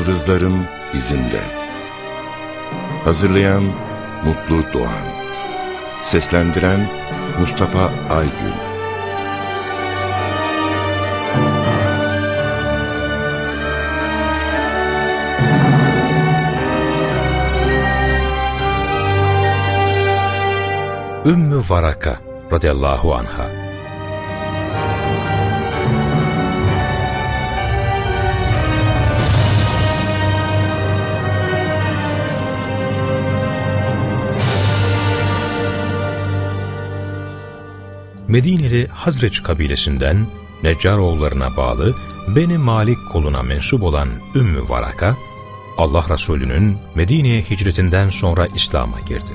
Yıldızların izinde. Hazırlayan Mutlu Doğan. Seslendiren Mustafa Aygün. Ümmü Varaka radıyallahu anha Medineli Hazreç kabilesinden Neccaroğullarına bağlı Beni Malik koluna mensup olan Ümmü Varaka, Allah Resulü'nün Medine'ye hicretinden sonra İslam'a girdi.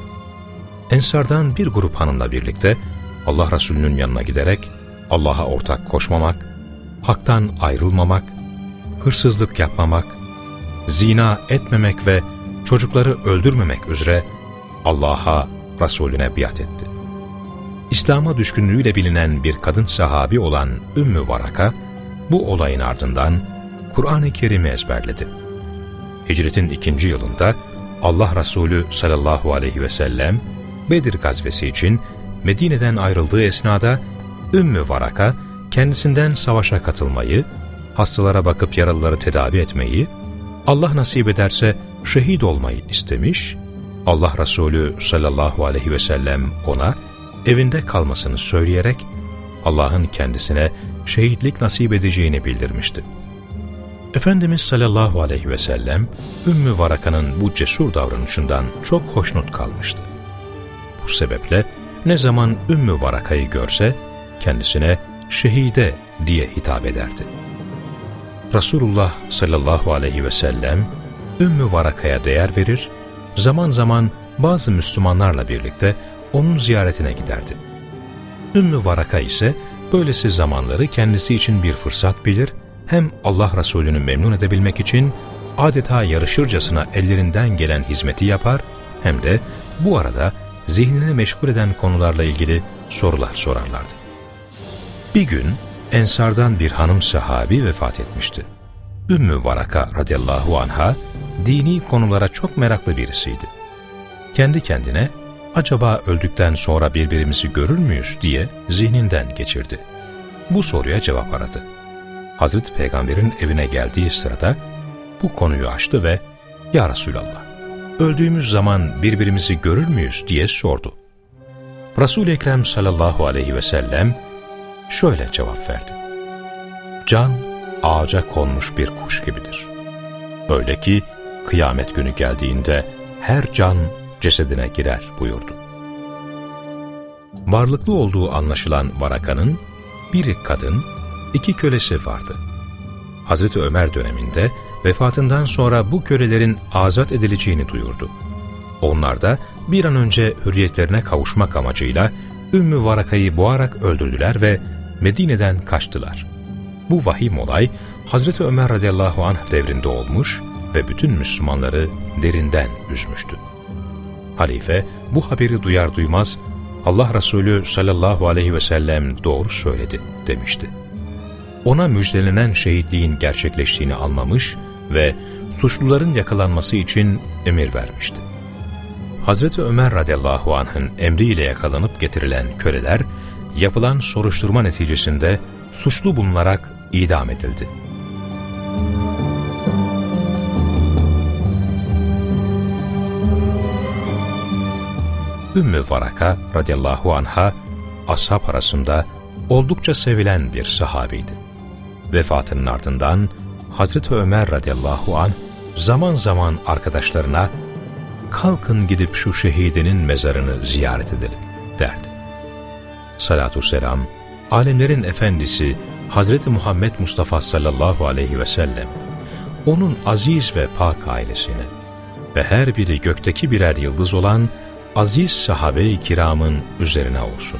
Ensardan bir grup hanımla birlikte Allah Resulü'nün yanına giderek Allah'a ortak koşmamak, haktan ayrılmamak, hırsızlık yapmamak, zina etmemek ve çocukları öldürmemek üzere Allah'a, Resulüne biat etti. İslam'a düşkünlüğüyle bilinen bir kadın sahabi olan Ümmü Varaka, bu olayın ardından Kur'an-ı Kerim'i ezberledi. Hicretin ikinci yılında Allah Resulü sallallahu aleyhi ve sellem Bedir gazvesi için Medine'den ayrıldığı esnada Ümmü Varaka kendisinden savaşa katılmayı, hastalara bakıp yaralıları tedavi etmeyi, Allah nasip ederse şehit olmayı istemiş, Allah Resulü sallallahu aleyhi ve sellem ona evinde kalmasını söyleyerek Allah'ın kendisine şehitlik nasip edeceğini bildirmişti. Efendimiz sallallahu aleyhi ve sellem Ümmü Varaka'nın bu cesur davranışından çok hoşnut kalmıştı. Bu sebeple ne zaman Ümmü Varaka'yı görse kendisine şehide diye hitap ederdi. Resulullah sallallahu aleyhi ve sellem Ümmü Varaka'ya değer verir, zaman zaman bazı Müslümanlarla birlikte onun ziyaretine giderdi. Ümmü Varaka ise böylesi zamanları kendisi için bir fırsat bilir, hem Allah Resulü'nü memnun edebilmek için adeta yarışırcasına ellerinden gelen hizmeti yapar, hem de bu arada zihnini meşgul eden konularla ilgili sorular sorarlardı. Bir gün Ensardan bir hanım sahabi vefat etmişti. Ümmü Varaka radıyallahu anha dini konulara çok meraklı birisiydi. Kendi kendine acaba öldükten sonra birbirimizi görür müyüz diye zihninden geçirdi. Bu soruya cevap aradı. Hazreti Peygamber'in evine geldiği sırada bu konuyu açtı ve ''Ya Resulallah, öldüğümüz zaman birbirimizi görür müyüz?'' diye sordu. Resul-i Ekrem sallallahu aleyhi ve sellem şöyle cevap verdi. Can ağaca konmuş bir kuş gibidir. Öyle ki kıyamet günü geldiğinde her can cesedine girer buyurdu. Varlıklı olduğu anlaşılan Varaka'nın biri kadın, iki kölesi vardı. Hazreti Ömer döneminde vefatından sonra bu kölelerin azat edileceğini duyurdu. Onlar da bir an önce hürriyetlerine kavuşmak amacıyla Ümmü Varaka'yı boğarak öldürdüler ve Medine'den kaçtılar. Bu vahim olay Hazreti Ömer radıyallahu anh devrinde olmuş ve bütün Müslümanları derinden üzmüştü. Halife bu haberi duyar duymaz Allah Resulü sallallahu aleyhi ve sellem doğru söyledi demişti. Ona müjdelenen şehitliğin gerçekleştiğini anlamış ve suçluların yakalanması için emir vermişti. Hazreti Ömer radıyallahu anh'ın emriyle yakalanıp getirilen köleler, yapılan soruşturma neticesinde suçlu bulunarak idam edildi. Ümmü Varaka radıyallahu anha ashab arasında oldukça sevilen bir sahabiydi. Vefatının ardından Hazreti Ömer radıyallahu an zaman zaman arkadaşlarına kalkın gidip şu şehidinin mezarını ziyaret edelim derdi. Salatü selam, alemlerin efendisi Hazreti Muhammed Mustafa sallallahu aleyhi ve sellem, onun aziz ve pak ailesine ve her biri gökteki birer yıldız olan aziz sahabe-i kiramın üzerine olsun.